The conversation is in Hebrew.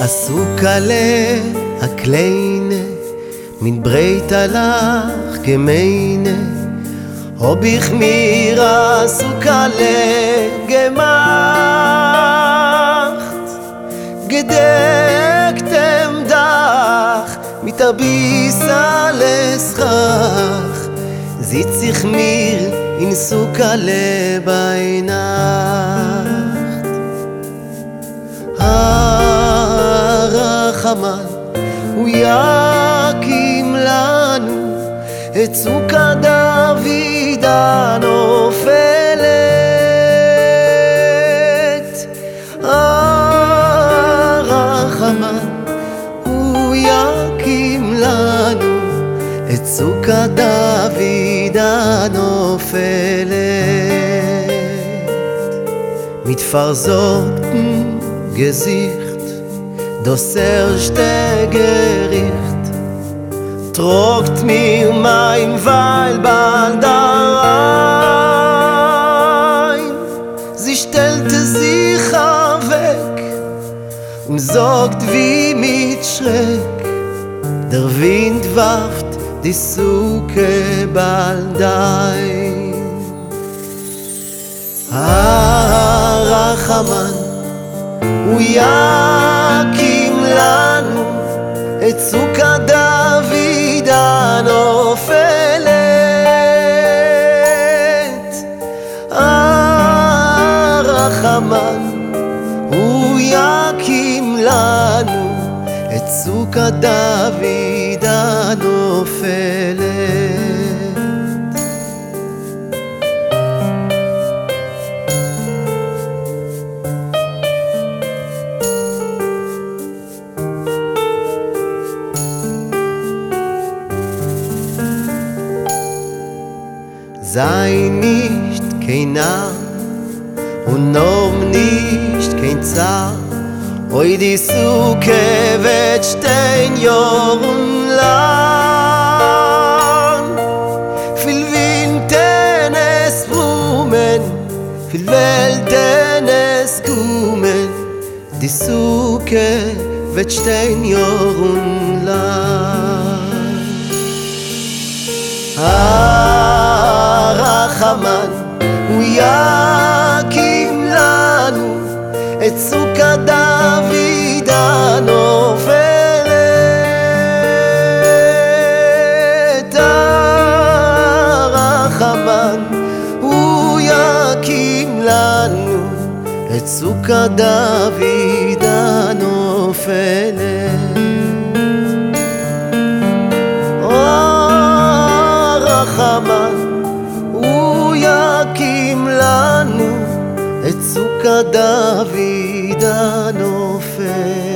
עסוק עלה הקליינה מן ברית הלך גמיינה או בכמירה עסוק עלה דח מתאביסה לסכך זיציך מיר אינסוק עלה בעינה הרחמן הוא יקים לנו את סוכה דוד הנופלת את סוכת דוד הנופלת. מתפרזות גזיכט, דוסר שתי גריכט, טרוקט מיר מים וייל בלדריים. זי שטלטה זיך אבק, und sagt wie mit Schreck, der Wind warft die Suche bald ein Ah, Rachaman הוא יקים לנו את סוכה דוד הנופלת. הרחמן, הוא יקים לנו את סוכה דוד הנופלת. sei nicht kein Narr und noch nicht kein Zar Oi di suke vet stein jorn Kumen Di suke vet stein jorn lang הרחמן הוא יקים לנו את סוכה דוד הנופלת הרחמן את סוכה דוד הנופלת. או רחמה, הוא יקים לנו את סוכה דוד הנופלת.